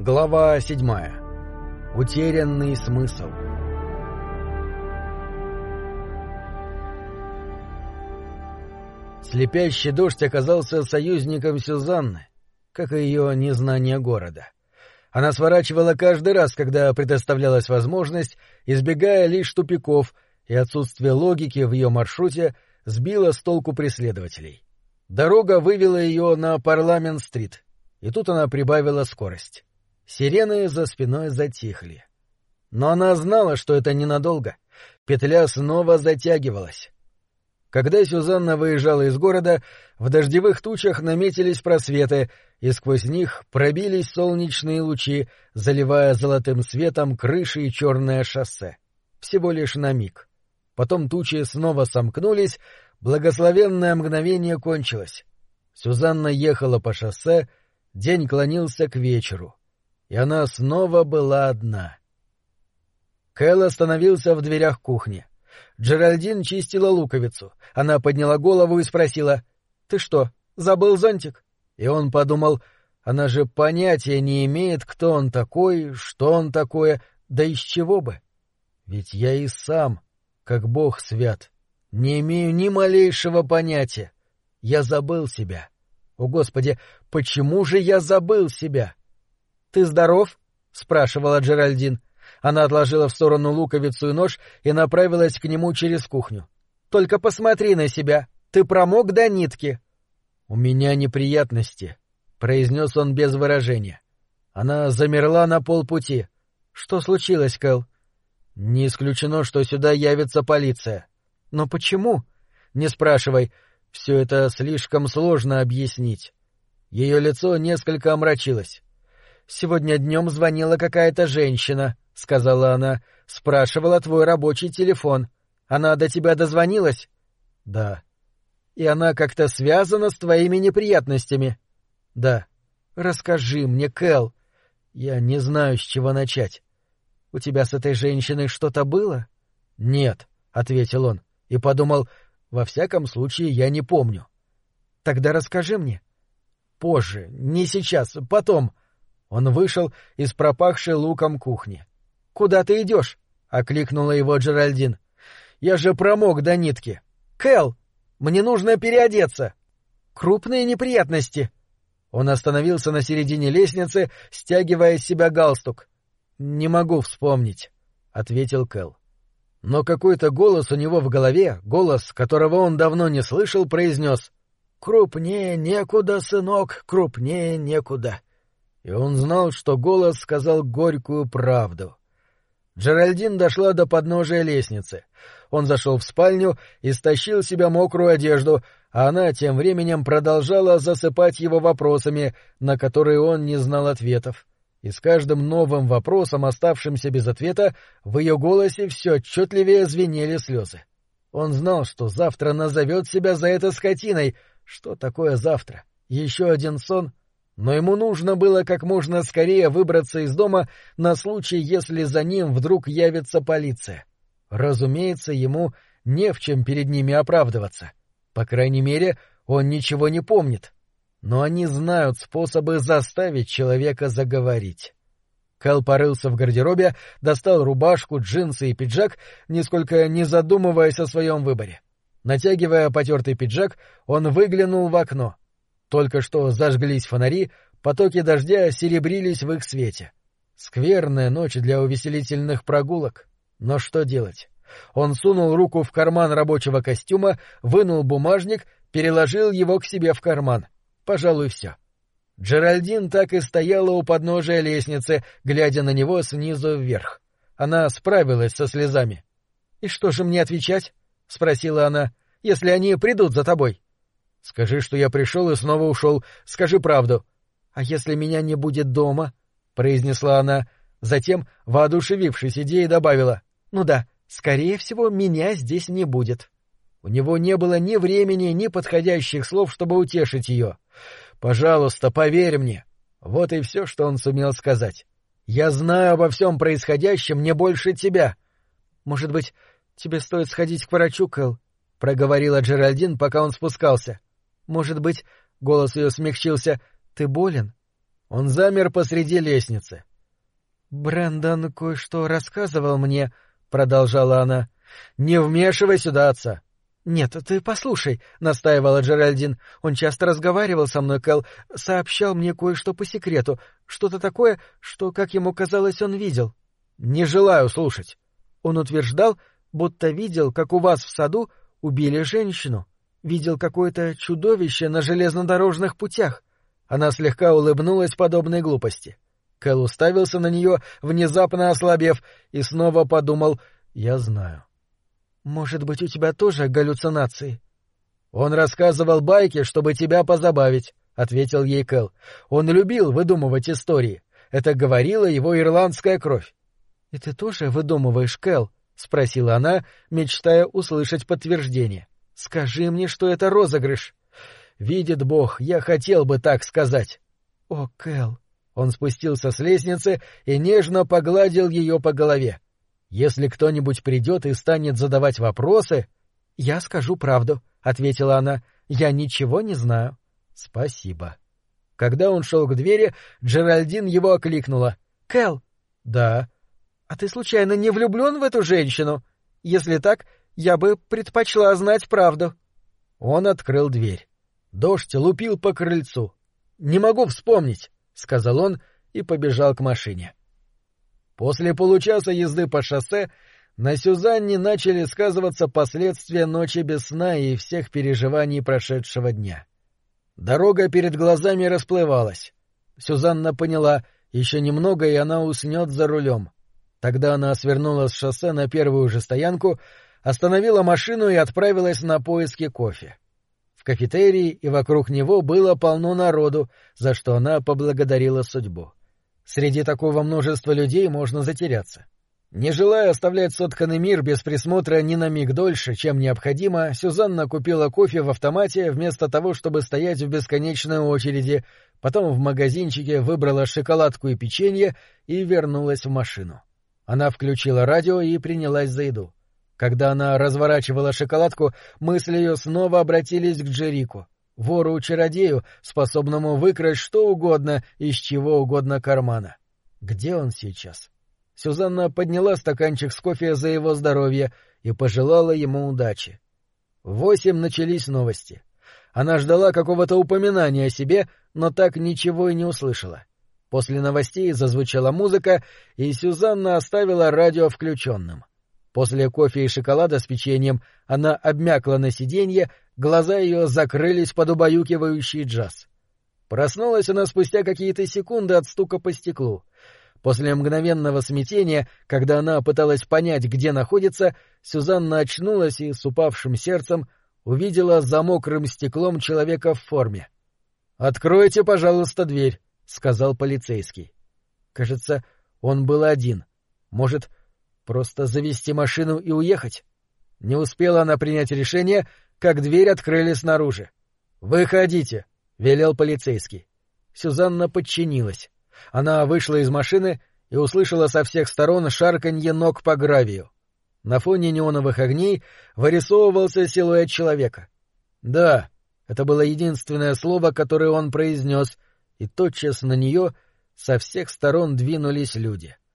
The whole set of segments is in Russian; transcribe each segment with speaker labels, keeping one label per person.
Speaker 1: Глава седьмая. Утерянный смысл. Слепящий дождь оказался союзником Сюзанны, как и ее незнание города. Она сворачивала каждый раз, когда предоставлялась возможность, избегая лишь тупиков, и отсутствие логики в ее маршруте сбило с толку преследователей. Дорога вывела ее на Парламент-стрит, и тут она прибавила скорость. Сирены за спиной затихли. Но она знала, что это ненадолго. Петля снова затягивалась. Когда Сюзанна выезжала из города, в дождевых тучах наметились просветы, и сквозь них пробились солнечные лучи, заливая золотым светом крыши и черное шоссе. Всего лишь на миг. Потом тучи снова сомкнулись, благословенное мгновение кончилось. Сюзанна ехала по шоссе, день клонился к вечеру, и она снова была одна. Кэл остановился в дверях кухни. Джеральдин чистила луковицу. Она подняла голову и спросила, «Ты что, забыл зонтик?» И он подумал, она же понятия не имеет, кто он такой, что он такое, да из чего бы. Ведь я и сам, как бог свят, не имею ни малейшего понятия. Я забыл себя. О, Господи, почему же я забыл себя? — Ты здоров? — спрашивала Джеральдин. Она отложила в сторону луковицу и нож и направилась к нему через кухню. — Только посмотри на себя. Ты промок до нитки. — У меня неприятности, — произнес он без выражения. Она замерла на полпути. — Что случилось, Кэл? — Не исключено, что сюда явится полиция. — Но почему? — Не спрашивай. Все это слишком сложно объяснить. Ее лицо несколько омрачилось. «Сегодня днем звонила какая-то женщина», — сказала она, — «спрашивала твой рабочий телефон. Она до тебя дозвонилась?» «Да». «И она как-то связана с твоими неприятностями?» «Да». «Расскажи мне, Кэл. Я не знаю, с чего начать. У тебя с этой женщиной что-то было?» «Нет», — ответил он, и подумал, во всяком случае, я не помню. Тогда расскажи мне. Позже, не сейчас, потом. Он вышел из пропахшей луком кухни. Куда ты идешь? окликнула его Джеральдин. Я же промок до нитки. Кэл, мне нужно переодеться. Крупные неприятности. Он остановился на середине лестницы, стягивая с себя галстук. Не могу вспомнить, ответил Кэл. Но какой-то голос у него в голове, голос, которого он давно не слышал, произнес «Крупнее некуда, сынок, крупнее некуда». И он знал, что голос сказал горькую правду. Джеральдин дошла до подножия лестницы. Он зашел в спальню и стащил себя мокрую одежду, а она тем временем продолжала засыпать его вопросами, на которые он не знал ответов и с каждым новым вопросом, оставшимся без ответа, в ее голосе все отчетливее звенели слезы. Он знал, что завтра назовет себя за это скотиной. Что такое завтра? Еще один сон? Но ему нужно было как можно скорее выбраться из дома на случай, если за ним вдруг явится полиция. Разумеется, ему не в чем перед ними оправдываться. По крайней мере, он ничего не помнит но они знают способы заставить человека заговорить. Кэл порылся в гардеробе, достал рубашку, джинсы и пиджак, нисколько не задумываясь о своем выборе. Натягивая потертый пиджак, он выглянул в окно. Только что зажглись фонари, потоки дождя серебрились в их свете. Скверная ночь для увеселительных прогулок. Но что делать? Он сунул руку в карман рабочего костюма, вынул бумажник, переложил его к себе в карман — Пожалуй, все. Джеральдин так и стояла у подножия лестницы, глядя на него снизу вверх. Она справилась со слезами. — И что же мне отвечать? — спросила она. — Если они придут за тобой. — Скажи, что я пришел и снова ушел. Скажи правду. — А если меня не будет дома? — произнесла она. Затем, воодушевившись идеей, добавила. — Ну да, скорее всего, меня здесь не будет. У него не было ни времени, ни подходящих слов, чтобы утешить ее. — Пожалуйста, поверь мне. Вот и все, что он сумел сказать. Я знаю обо всем происходящем не больше тебя. Может быть, тебе стоит сходить к врачу, Кэл? — проговорила Джеральдин, пока он спускался. — Может быть, — голос ее смягчился, — ты болен? Он замер посреди лестницы.
Speaker 2: Брэндон кое-что рассказывал мне, — продолжала она.
Speaker 1: — Не вмешивай сюда отца.
Speaker 2: — Нет, ты послушай, — настаивала Джеральдин. Он часто разговаривал со мной, Кэл, сообщал мне кое-что по секрету, что-то такое, что, как ему казалось, он видел.
Speaker 1: — Не желаю слушать.
Speaker 2: Он утверждал, будто видел, как у вас в саду убили женщину. Видел какое-то чудовище на железнодорожных путях.
Speaker 1: Она слегка улыбнулась подобной глупости. Кэл уставился на нее, внезапно ослабев, и снова подумал «Я знаю».
Speaker 2: «Может быть, у тебя тоже галлюцинации?»
Speaker 1: «Он рассказывал байки, чтобы тебя позабавить», — ответил ей Кэл. «Он любил выдумывать истории. Это говорила его ирландская кровь».
Speaker 2: «И ты тоже выдумываешь, Кэл?» — спросила она, мечтая услышать подтверждение. «Скажи мне, что это розыгрыш».
Speaker 1: Видит Бог, я хотел бы так сказать.
Speaker 2: — О, Кэл!
Speaker 1: Он спустился с лестницы и нежно погладил ее по голове. Если кто-нибудь придет и станет задавать вопросы...
Speaker 2: — Я скажу правду, — ответила она. — Я ничего не знаю.
Speaker 1: — Спасибо. Когда он шел к двери, Джеральдин его окликнула.
Speaker 2: — Кэл!
Speaker 1: — Да.
Speaker 2: — А ты случайно не влюблен в эту женщину? Если так, я бы предпочла знать правду.
Speaker 1: Он открыл дверь. Дождь лупил по крыльцу. «Не могу вспомнить», — сказал он и побежал к машине. После получаса езды по шоссе на Сюзанне начали сказываться последствия ночи без сна и всех переживаний прошедшего дня. Дорога перед глазами расплывалась. Сюзанна поняла, еще немного, и она уснет за рулем. Тогда она свернула с шоссе на первую же стоянку, остановила машину и отправилась на поиски кофе кафетерии и вокруг него было полно народу, за что она поблагодарила судьбу. Среди такого множества людей можно затеряться. Не желая оставлять сотканный мир без присмотра ни на миг дольше, чем необходимо, Сюзанна купила кофе в автомате вместо того, чтобы стоять в бесконечной очереди, потом в магазинчике выбрала шоколадку и печенье и вернулась в машину. Она включила радио и принялась за еду. Когда она разворачивала шоколадку, мысли ее снова обратились к Джерику, вору-чародею, способному выкрасть что угодно из чего угодно кармана. Где он сейчас? Сюзанна подняла стаканчик с кофе за его здоровье и пожелала ему удачи. В восемь начались новости. Она ждала какого-то упоминания о себе, но так ничего и не услышала. После новостей зазвучала музыка, и Сюзанна оставила радио включенным. После кофе и шоколада с печеньем она обмякла на сиденье, глаза ее закрылись под убаюкивающий джаз. Проснулась она спустя какие-то секунды от стука по стеклу. После мгновенного смятения, когда она пыталась понять, где находится, Сюзанна очнулась и с упавшим сердцем увидела за мокрым стеклом человека в форме. — Откройте, пожалуйста, дверь, — сказал полицейский. Кажется, он был один. Может, Просто завести машину и уехать? Не успела она принять решение, как дверь открыли снаружи. «Выходите!» — велел полицейский. Сюзанна подчинилась. Она вышла из машины и услышала со всех сторон шарканье ног по гравию. На фоне неоновых огней вырисовывался силуэт человека. «Да», — это было единственное слово, которое он произнес, и тотчас на нее со всех сторон двинулись люди. —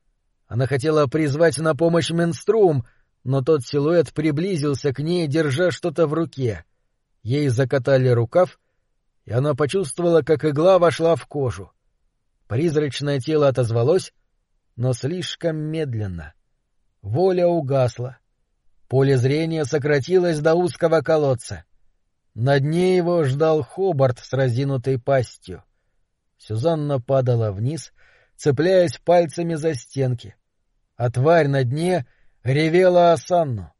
Speaker 1: она хотела призвать на помощь менструм, но тот силуэт приблизился к ней, держа что-то в руке. Ей закатали рукав, и она почувствовала, как игла вошла в кожу. Призрачное тело отозвалось, но слишком медленно. Воля угасла. Поле зрения сократилось до узкого колодца. На дне его ждал Хобарт с разинутой пастью. Сюзанна падала вниз, цепляясь пальцами за стенки а тварь на дне ревела Асанну.